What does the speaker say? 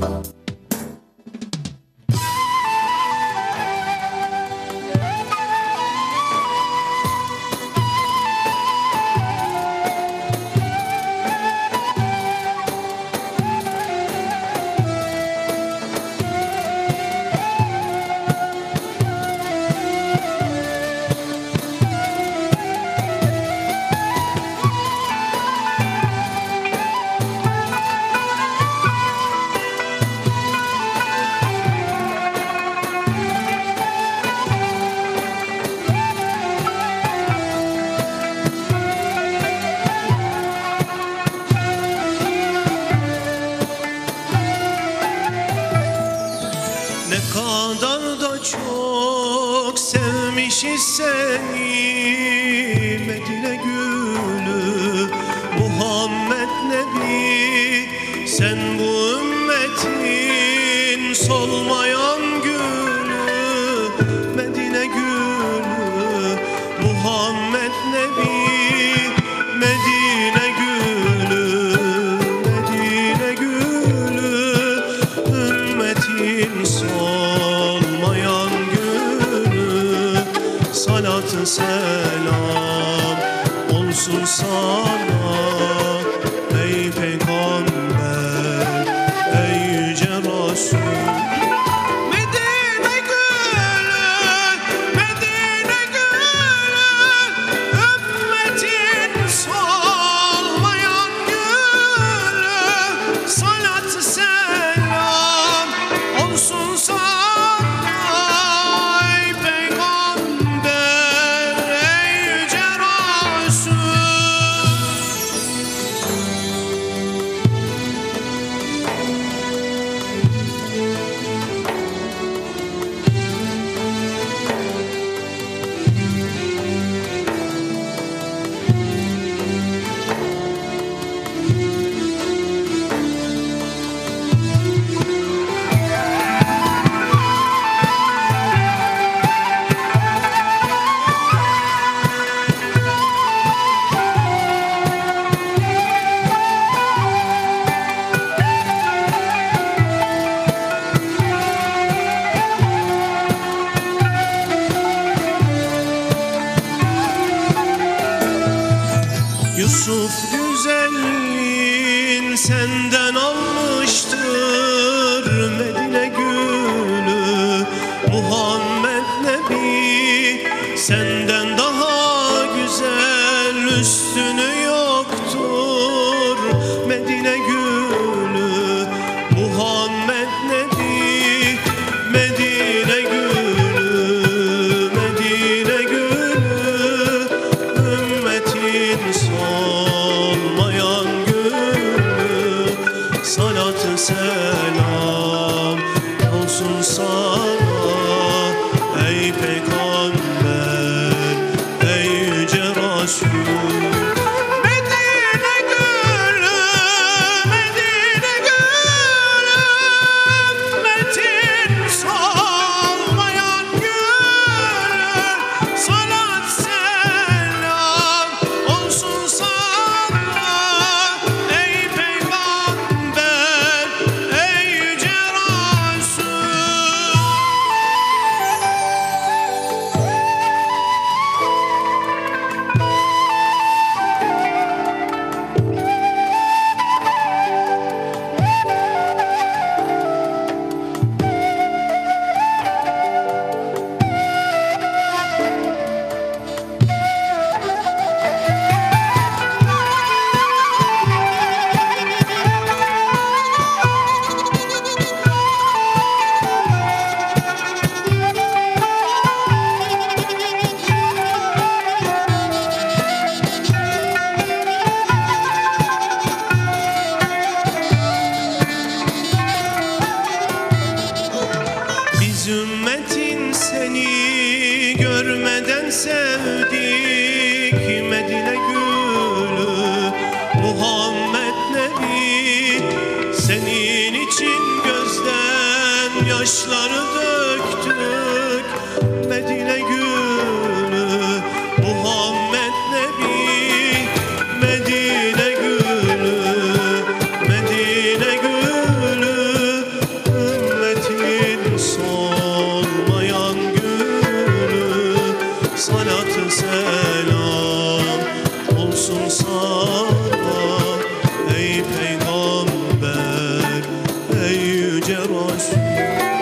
Bye. Eşi seni Medine gülü Muhammed Nebi Sen bu ümmetin solmayan gülü. selam olsun sana. senden almıştım Aziz ümmetin seni görmeden sevdik. Medine gülü Muhammed Nebi Senin için gözden yaşları salatı selam olsun sana ey peygamber ey yüce Resul.